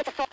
It's a